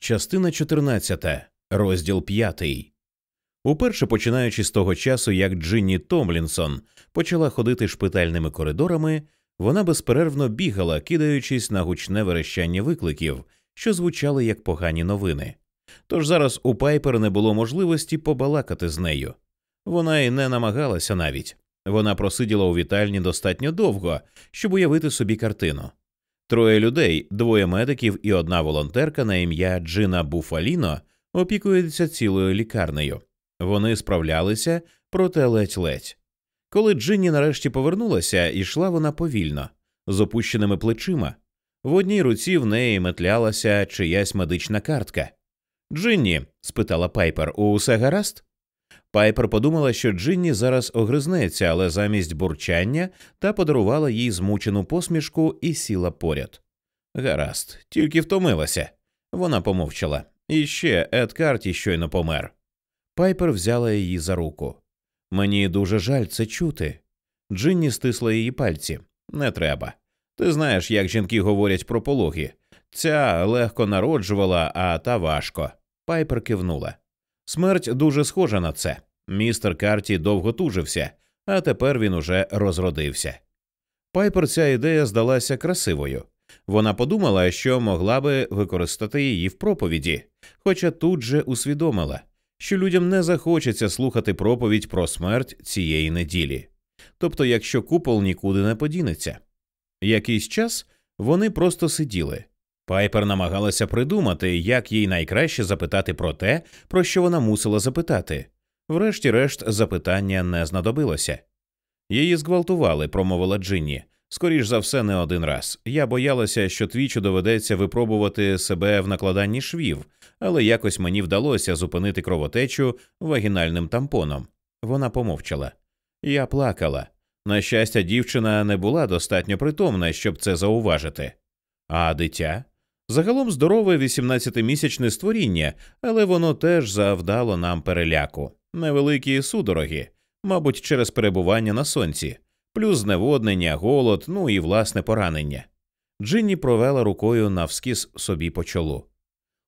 Частина 14. Розділ 5. Уперше починаючи з того часу, як Джинні Томлінсон почала ходити шпитальними коридорами, вона безперервно бігала, кидаючись на гучне верещання викликів, що звучали як погані новини. Тож зараз у Пайпер не було можливості побалакати з нею. Вона й не намагалася навіть. Вона просиділа у вітальні достатньо довго, щоб уявити собі картину. Троє людей, двоє медиків і одна волонтерка на ім'я Джина Буфаліно опікуються цілою лікарнею. Вони справлялися, проте ледь-ледь. Коли Джинні нарешті повернулася, ішла вона повільно, з опущеними плечима. В одній руці в неї метлялася чиясь медична картка. Джинні? спитала Пайпер, усе гаразд? Пайпер подумала, що Джинні зараз огризнеться, але замість бурчання та подарувала їй змучену посмішку і сіла поряд. Гаразд, тільки втомилася. Вона помовчала. І ще Ед Карті щойно помер. Пайпер взяла її за руку. Мені дуже жаль це чути. Джинні стисла її пальці. Не треба. Ти знаєш, як жінки говорять про пологи. Ця легко народжувала, а та важко. Пайпер кивнула. Смерть дуже схожа на це. Містер Карті довго тужився, а тепер він уже розродився. Пайпер ця ідея здалася красивою. Вона подумала, що могла би використати її в проповіді, хоча тут же усвідомила, що людям не захочеться слухати проповідь про смерть цієї неділі. Тобто, якщо купол нікуди не подінеться. Якийсь час вони просто сиділи. Пайпер намагалася придумати, як їй найкраще запитати про те, про що вона мусила запитати. Врешті-решт, запитання не знадобилося. Її зґвалтували, промовила Джинні. Скоріш за все, не один раз. Я боялася, що твічу доведеться випробувати себе в накладанні швів, але якось мені вдалося зупинити кровотечу вагінальним тампоном. Вона помовчала. Я плакала. На щастя, дівчина не була достатньо притомна, щоб це зауважити. А дитя? Загалом здорове 18-місячне створіння, але воно теж завдало нам переляку. Невеликі судороги, мабуть, через перебування на сонці, плюс зневоднення, голод, ну і власне поранення. Джинні провела рукою навскіз собі по чолу.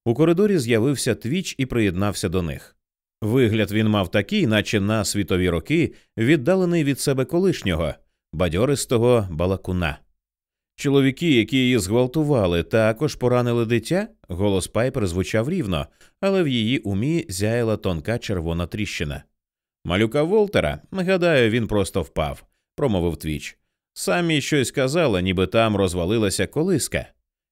У коридорі з'явився твіч і приєднався до них. Вигляд він мав такий, наче на світові роки, віддалений від себе колишнього, бадьористого балакуна. Чоловіки, які її зґвалтували, також поранили дитя. Голос Пайпер звучав рівно, але в її умі зяяла тонка червона тріщина. Малюка Волтера, гадаю, він просто впав, промовив твіч. Самі щось казала, ніби там розвалилася колиска.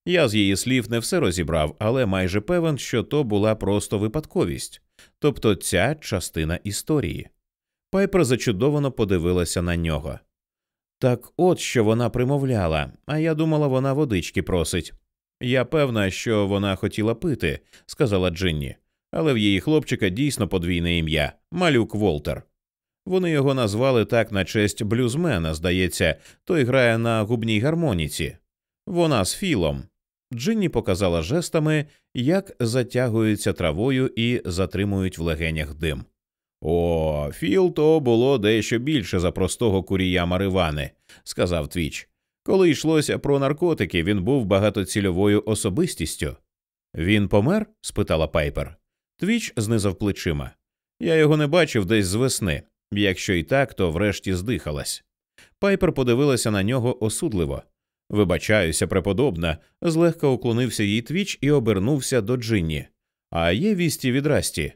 Я з її слів не все розібрав, але майже певен, що то була просто випадковість, тобто ця частина історії. Пайпер зачудовано подивилася на нього. Так от що вона примовляла, а я думала, вона водички просить. Я певна, що вона хотіла пити, сказала Джинні, але в її хлопчика дійсно подвійне ім'я малюк Волтер. Вони його назвали так на честь блюзмена, здається, той грає на губній гармоніці. Вона з Філом. Джинні показала жестами, як затягуються травою і затримують в легенях дим. О, Філ то було дещо більше за простого курія Маривани, сказав Твіч. Коли йшлося про наркотики, він був багатоцільовою особистістю. Він помер? спитала Пайпер. Твіч знизав плечима. Я його не бачив десь з весни. Якщо і так, то врешті здихались. Пайпер подивилася на нього осудливо. Вибачаюся, преподобна, злегка уклонився їй твіч і обернувся до Джинні. А є вісті від Расті.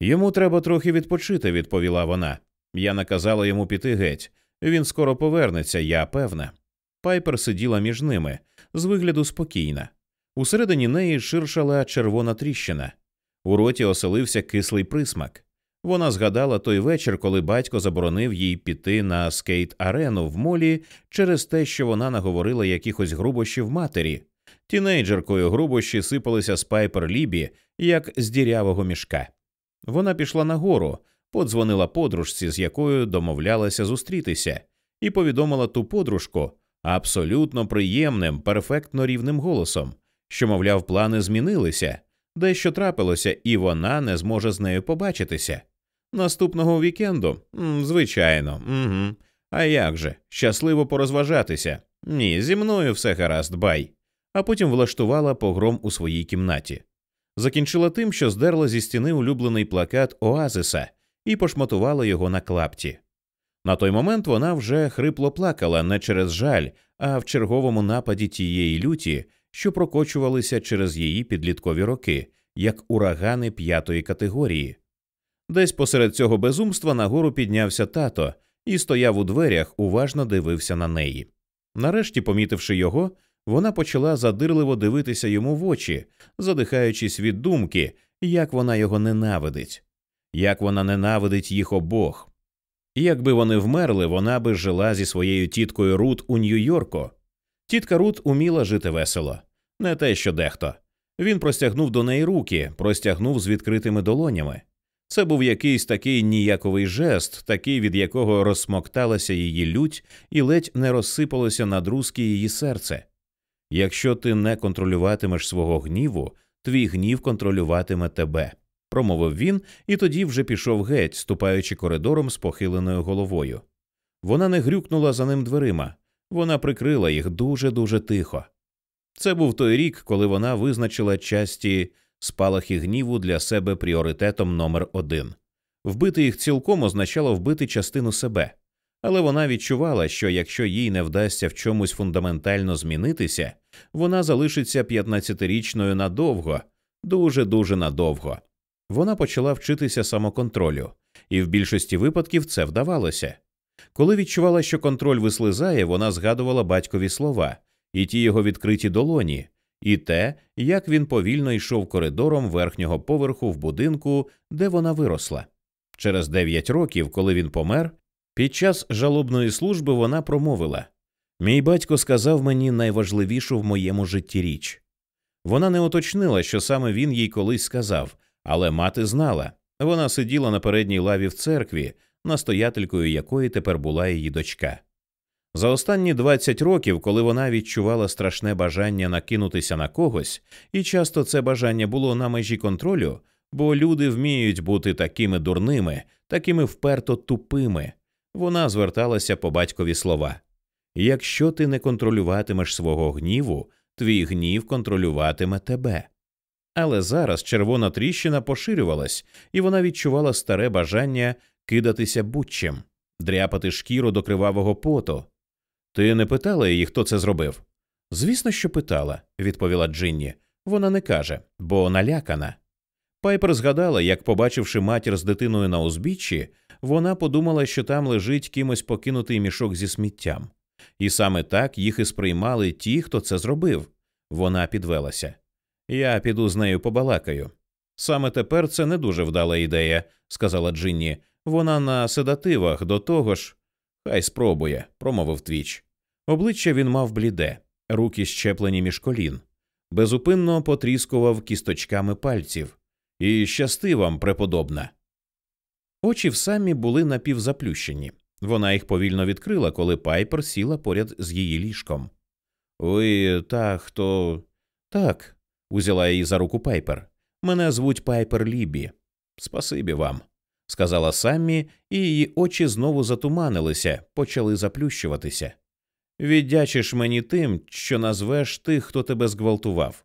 Йому треба трохи відпочити, відповіла вона. Я наказала йому піти геть. Він скоро повернеться, я певна. Пайпер сиділа між ними, з вигляду спокійна. Усередині неї ширшала червона тріщина. У роті оселився кислий присмак. Вона згадала той вечір, коли батько заборонив їй піти на скейт арену в молі через те, що вона наговорила якихось грубощів матері. Тінейджеркою грубощі сипалися з Пайпер Лібі, як з дірявого мішка. Вона пішла нагору, подзвонила подружці, з якою домовлялася зустрітися, і повідомила ту подружку абсолютно приємним, перфектно рівним голосом, що, мовляв, плани змінилися, дещо трапилося, і вона не зможе з нею побачитися. Наступного вікенду? Звичайно, угу. А як же? Щасливо порозважатися? Ні, зі мною все гаразд, бай. А потім влаштувала погром у своїй кімнаті. Закінчила тим, що здерла зі стіни улюблений плакат Оазиса і пошматувала його на клапті. На той момент вона вже хрипло плакала не через жаль, а в черговому нападі тієї люті, що прокочувалися через її підліткові роки, як урагани п'ятої категорії. Десь посеред цього безумства нагору піднявся тато і стояв у дверях, уважно дивився на неї. Нарешті, помітивши його, вона почала задирливо дивитися йому в очі, задихаючись від думки, як вона його ненавидить, як вона ненавидить їх обох. Якби вони вмерли, вона би жила зі своєю тіткою Рут у Нью-Йорку. Тітка Рут уміла жити весело, не те, що дехто. Він простягнув до неї руки, простягнув з відкритими долонями. Це був якийсь такий ніяковий жест, такий, від якого розсмокталася її лють і ледь не розсипалося на друзки її серце. Якщо ти не контролюватимеш свого гніву, твій гнів контролюватиме тебе, промовив він і тоді вже пішов геть, ступаючи коридором з похиленою головою. Вона не грюкнула за ним дверима, вона прикрила їх дуже дуже тихо. Це був той рік, коли вона визначила часті спалахи гніву для себе пріоритетом номер один. Вбити їх цілком означало вбити частину себе, але вона відчувала, що якщо їй не вдасться в чомусь фундаментально змінитися, вона залишиться 15-річною надовго, дуже дуже надовго. Вона почала вчитися самоконтролю, і в більшості випадків це вдавалося. Коли відчувала, що контроль вислизає, вона згадувала батькові слова і ті його відкриті долоні, і те, як він повільно йшов коридором верхнього поверху в будинку, де вона виросла. Через дев'ять років, коли він помер, під час жалобної служби вона промовила Мій батько сказав мені найважливішу в моєму житті річ. Вона не уточнила, що саме він їй колись сказав, але мати знала вона сиділа на передній лаві в церкві, настоятелькою якої тепер була її дочка. За останні 20 років, коли вона відчувала страшне бажання накинутися на когось, і часто це бажання було на межі контролю, бо люди вміють бути такими дурними, такими вперто тупими, вона зверталася по батькові слова Якщо ти не контролюватимеш свого гніву, твій гнів контролюватиме тебе. Але зараз червона тріщина поширювалась, і вона відчувала старе бажання кидатися будь-чим, дряпати шкіру до кривавого поту. Ти не питала її, хто це зробив? Звісно, що питала, відповіла Джинні. Вона не каже, бо налякана. Пайпер згадала, як, побачивши матір з дитиною на узбіччі, вона подумала, що там лежить кимось покинутий мішок зі сміттям. І саме так їх і сприймали ті, хто це зробив. Вона підвелася. Я піду з нею побалакаю. Саме тепер це не дуже вдала ідея, сказала Джинні. Вона на седативах до того ж. Хай спробує, промовив твіч. Обличчя він мав бліде, руки щеплені між колін, безупинно потріскував кісточками пальців. І щасти вам, преподобна. Очі в самі були напівзаплющені. Вона їх повільно відкрила, коли Пайпер сіла поряд з її ліжком. Ви та хто. Так, узяла її за руку Пайпер. Мене звуть Пайпер Лібі. Спасибі вам, сказала Саммі, і її очі знову затуманилися, почали заплющуватися. Віддячиш мені тим, що назвеш тих, хто тебе зґвалтував.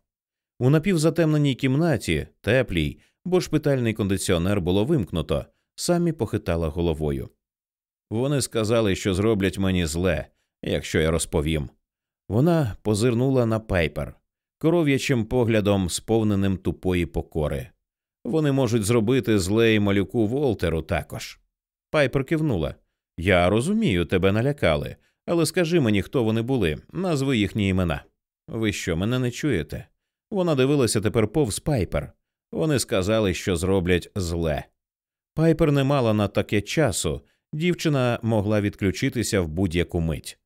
У напівзатемненій кімнаті, теплій, бо шпитальний кондиціонер було вимкнуто, самі похитала головою. Вони сказали, що зроблять мені зле, якщо я розповім. Вона позирнула на пайпер коров'ячим поглядом, сповненим тупої покори. Вони можуть зробити зле і малюку Волтеру також. Пайпер кивнула. Я розумію, тебе налякали, але скажи мені, хто вони були, назви їхні імена. Ви що, мене не чуєте? Вона дивилася тепер повз Пайпер. Вони сказали, що зроблять зле. Пайпер не мала на таке часу, дівчина могла відключитися в будь-яку мить.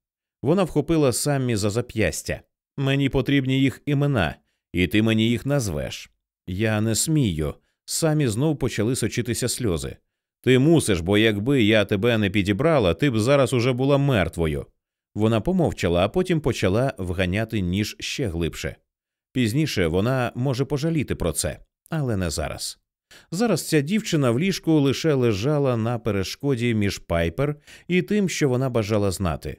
Вона вхопила самі за зап'ястя. Мені потрібні їх імена, і ти мені їх назвеш. Я не смію. Самі знов почали сочитися сльози. Ти мусиш, бо якби я тебе не підібрала, ти б зараз уже була мертвою. Вона помовчала, а потім почала вганяти ніж ще глибше. Пізніше вона може пожаліти про це, але не зараз. Зараз ця дівчина в ліжку лише лежала на перешкоді між пайпер і тим, що вона бажала знати.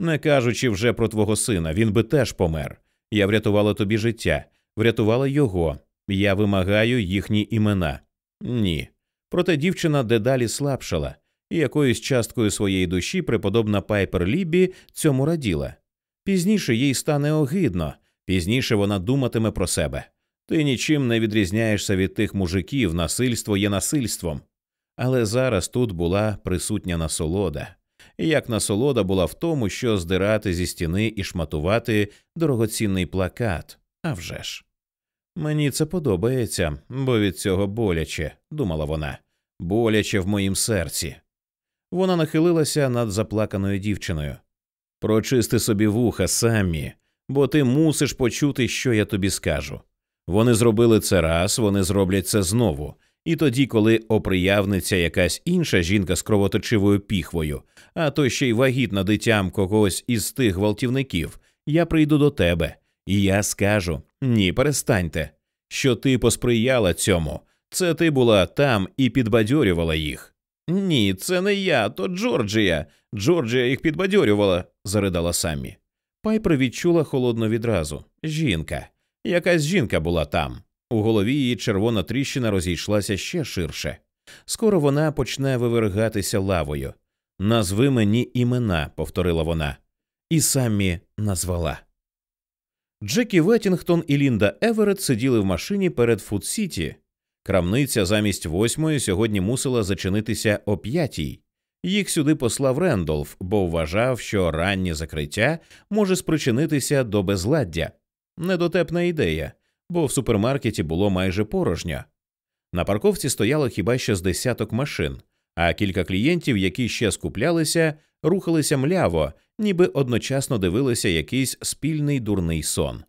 Не кажучи вже про твого сина, він би теж помер. Я врятувала тобі життя, врятувала його, Я вимагаю їхні імена. Ні. Проте дівчина дедалі слабшала, і якоюсь часткою своєї душі преподобна Пайпер Лібі цьому раділа. Пізніше їй стане огидно, пізніше вона думатиме про себе. Ти нічим не відрізняєшся від тих мужиків, насильство є насильством. Але зараз тут була присутня насолода, як насолода була в тому, що здирати зі стіни і шматувати дорогоцінний плакат. А вже ж. Мені це подобається, бо від цього боляче, думала вона, боляче в моїм серці. Вона нахилилася над заплаканою дівчиною. Прочисти собі вуха самі, бо ти мусиш почути, що я тобі скажу. Вони зробили це раз, вони зроблять це знову. І тоді, коли оприявниця якась інша жінка з кровоточивою піхвою, а то ще й вагітна дитям когось із тих гвалтівників, я прийду до тебе, і я скажу ні, перестаньте, що ти посприяла цьому. Це ти була там і підбадьорювала їх. Ні, це не я, то Джорджія. Джорджія їх підбадьорювала, заридала самі. Пайпер відчула холодно відразу. Жінка. Якась жінка була там. У голові її червона тріщина розійшлася ще ширше. Скоро вона почне вивергатися лавою. Назви мені імена, повторила вона, і самі назвала. Джекі Веттінгтон і Лінда Еверет сиділи в машині перед Фуд-Сіті. Крамниця замість восьмої сьогодні мусила зачинитися о п'ятій. Їх сюди послав Рендолф, бо вважав, що раннє закриття може спричинитися до безладдя. Недотепна ідея, бо в супермаркеті було майже порожньо. На парковці стояло хіба що з десяток машин, а кілька клієнтів, які ще скуплялися, рухалися мляво, ніби одночасно дивилися якийсь спільний дурний сон.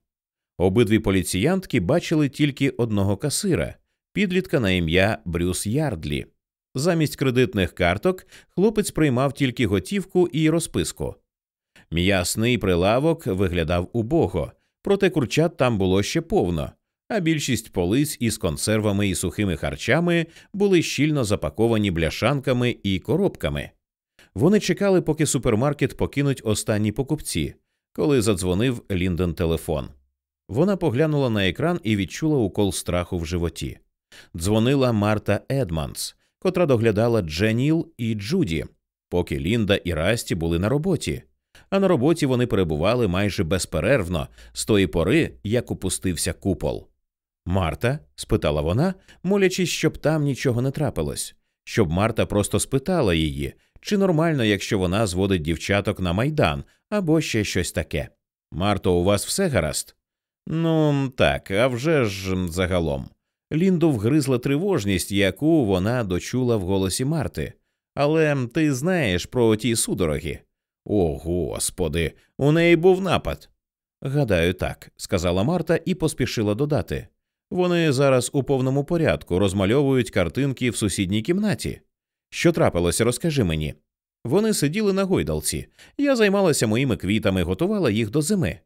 Обидві поліціянтки бачили тільки одного касира, підлітка на ім'я Брюс Ярдлі. Замість кредитних карток хлопець приймав тільки готівку і розписку. М'ясний прилавок виглядав убого, проте курчат там було ще повно, а більшість полиць із консервами і сухими харчами були щільно запаковані бляшанками і коробками. Вони чекали, поки супермаркет покинуть останні покупці, коли задзвонив Лінден телефон. Вона поглянула на екран і відчула укол страху в животі. Дзвонила Марта Едманс, котра доглядала Дженіл і Джуді, поки Лінда і Расті були на роботі. А на роботі вони перебували майже безперервно з тої пори, як упустився купол. Марта? спитала вона, молячись, щоб там нічого не трапилось, щоб Марта просто спитала її, чи нормально, якщо вона зводить дівчаток на майдан або ще щось таке. Марто, у вас все гаразд? Ну, так, а вже ж загалом. Лінду вгризла тривожність, яку вона дочула в голосі Марти. Але ти знаєш про ті судороги. О, господи, у неї був напад. Гадаю, так, сказала Марта і поспішила додати. Вони зараз у повному порядку розмальовують картинки в сусідній кімнаті. Що трапилося, розкажи мені. Вони сиділи на гойдалці. Я займалася моїми квітами, готувала їх до зими.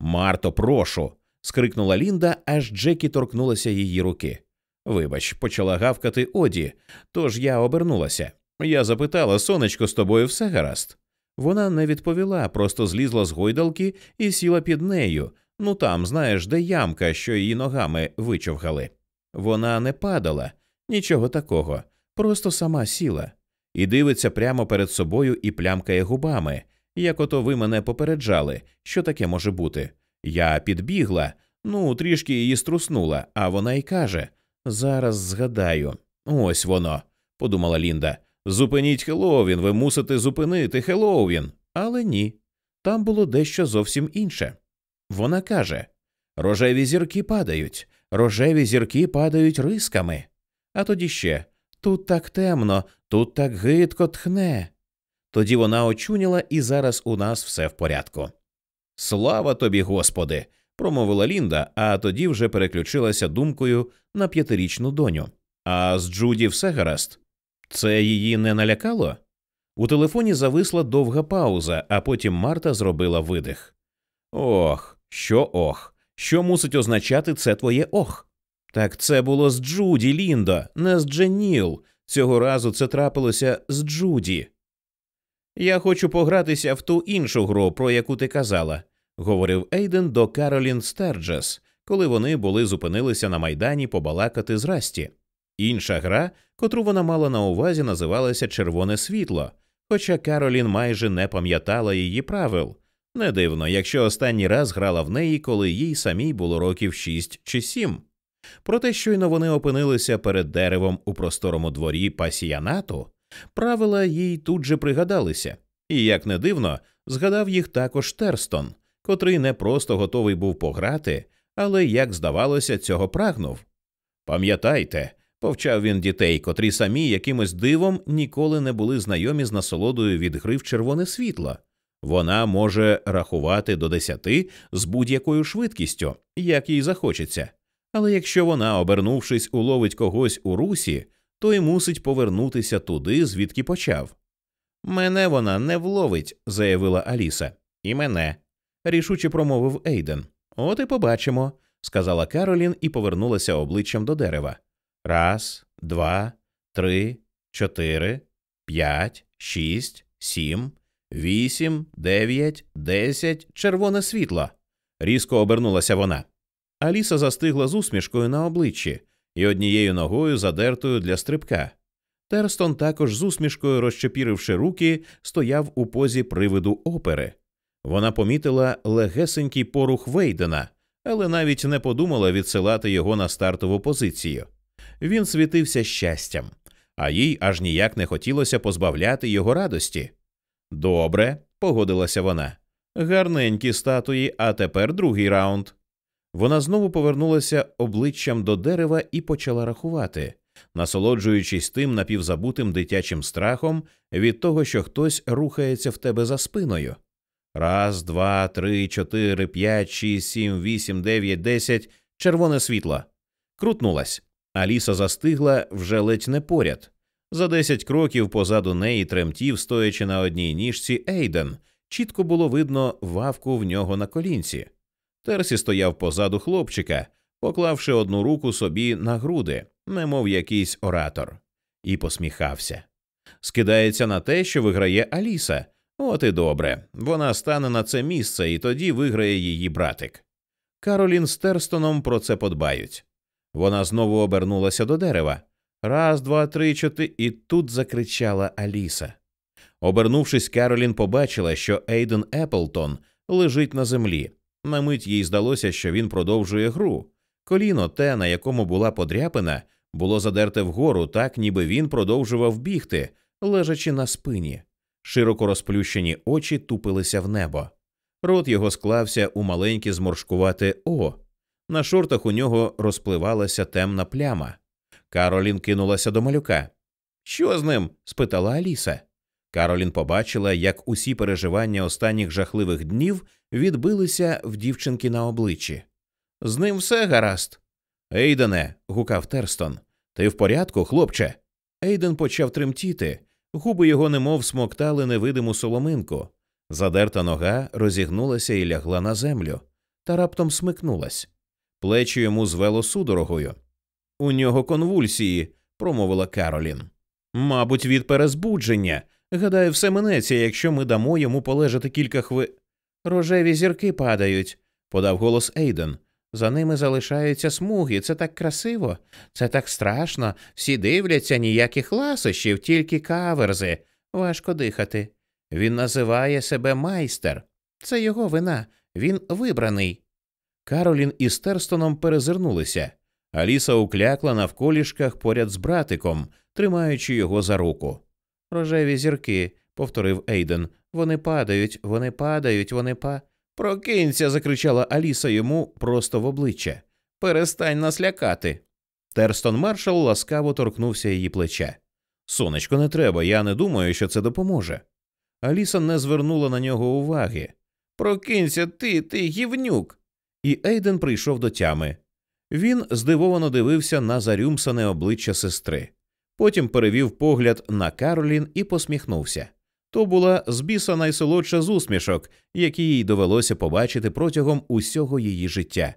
Марто, прошу. скрикнула Лінда, аж Джекі торкнулася її руки. Вибач, почала гавкати Оді, тож я обернулася. Я запитала, сонечко, з тобою все гаразд. Вона не відповіла, просто злізла з гойдалки і сіла під нею. Ну там, знаєш, де ямка, що її ногами вичовгали. Вона не падала, нічого такого, просто сама сіла і дивиться прямо перед собою і плямкає губами, як ото ви мене попереджали, що таке може бути. Я підбігла, ну трішки її струснула, а вона й каже Зараз згадаю. Ось воно, подумала Лінда. Зупиніть Хеллоуін, ви мусите зупинити Хеллоуін. Але ні. Там було дещо зовсім інше. Вона каже рожеві зірки падають, рожеві зірки падають рисками. А тоді ще тут так темно, тут так гидко тхне. Тоді вона очуняла, і зараз у нас все в порядку. Слава тобі, Господи! промовила Лінда, а тоді вже переключилася думкою на п'ятирічну доню. А з Джуді все гаразд. Це її не налякало? У телефоні зависла довга пауза, а потім Марта зробила видих. Ох, що ох, що мусить означати це твоє ох? Так це було з Джуді, Ліндо, не з Дженіл. Цього разу це трапилося з Джуді. Я хочу погратися в ту іншу гру, про яку ти казала, говорив Ейден до Каролін Стерджес, коли вони були зупинилися на майдані побалакати з Расті. Інша гра, котру вона мала на увазі, називалася Червоне світло, хоча Каролін майже не пам'ятала її правил. Не дивно, якщо останній раз грала в неї, коли їй самій було років шість чи сім. Проте щойно вони опинилися перед деревом у просторому дворі пасіянату, правила їй тут же пригадалися, і, як не дивно, згадав їх також Терстон, котрий не просто готовий був пограти, але, як здавалося, цього прагнув. Пам'ятайте, повчав він дітей, котрі самі якимось дивом ніколи не були знайомі з насолодою від гри в червоне світло. Вона може рахувати до десяти з будь-якою швидкістю, як їй захочеться. Але якщо вона, обернувшись, уловить когось у русі, то й мусить повернутися туди, звідки почав. Мене вона не вловить, заявила Аліса. І мене. рішуче промовив Ейден. От і побачимо, сказала Каролін і повернулася обличчям до дерева. Раз, два, три, чотири, п'ять, шість, сім, вісім, дев'ять, десять, червоне світло. Різко обернулася вона. Аліса застигла з усмішкою на обличчі і однією ногою задертою для стрибка. Терстон також з усмішкою, розчепіривши руки, стояв у позі привиду опери. Вона помітила легесенький порух Вейдена, але навіть не подумала відсилати його на стартову позицію. Він світився щастям, а їй аж ніяк не хотілося позбавляти його радості. Добре, погодилася вона. Гарненькі статуї, а тепер другий раунд. Вона знову повернулася обличчям до дерева і почала рахувати, насолоджуючись тим напівзабутим дитячим страхом від того, що хтось рухається в тебе за спиною. Раз, два, три, чотири, п'ять, шість, сім, вісім, дев'ять, десять. Червоне світло. Крутнулась. Аліса застигла вже ледь не поряд. За десять кроків позаду неї тремтів, стоячи на одній ніжці, Ейден. Чітко було видно вавку в нього на колінці. Терсі стояв позаду хлопчика, поклавши одну руку собі на груди, немов якийсь оратор, і посміхався. Скидається на те, що виграє Аліса. От і добре. Вона стане на це місце, і тоді виграє її братик. Каролін з Терстоном про це подбають. Вона знову обернулася до дерева. Раз, два, три, чотири, і тут закричала Аліса. Обернувшись, Каролін побачила, що Ейден Еплтон лежить на землі. На мить їй здалося, що він продовжує гру. Коліно, те, на якому була подряпина, було задерте вгору, так ніби він продовжував бігти, лежачи на спині. Широко розплющені очі тупилися в небо. Рот його склався у маленьке зморшкувате О. На шортах у нього розпливалася темна пляма. Каролін кинулася до малюка. Що з ним? спитала Аліса. Каролін побачила, як усі переживання останніх жахливих днів відбилися в дівчинки на обличчі. З ним все гаразд. Ейдене. гукав Терстон. Ти в порядку, хлопче? Ейден почав тремтіти, губи його немов смоктали невидиму соломинку. Задерта нога розігнулася і лягла на землю, та раптом смикнулась. Плечі йому звело судорогою. У нього конвульсії, промовила Каролін. Мабуть, від перезбудження. Гадаю, все минеться, якщо ми дамо йому полежати кілька хви. Рожеві зірки падають, подав голос Ейден. За ними залишаються смуги. Це так красиво, це так страшно. Всі дивляться ніяких ласощів, тільки каверзи. Важко дихати. Він називає себе майстер. Це його вина. Він вибраний. Каролін із Терстоном перезирнулися. Аліса уклякла на вколішках поряд з братиком, тримаючи його за руку. Рожеві зірки, повторив Ейден. Вони падають, вони падають, вони па. Прокинься. закричала Аліса йому просто в обличчя. Перестань нас лякати. Терстон маршал ласкаво торкнувся її плеча. Сонечко, не треба, я не думаю, що це допоможе. Аліса не звернула на нього уваги. Прокинься ти, ти гівнюк. І Ейден прийшов до тями. Він здивовано дивився на зарюмсане обличчя сестри. Потім перевів погляд на Каролін і посміхнувся. То була збіса найсолодша з усмішок, які їй довелося побачити протягом усього її життя.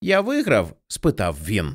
Я виграв? спитав він.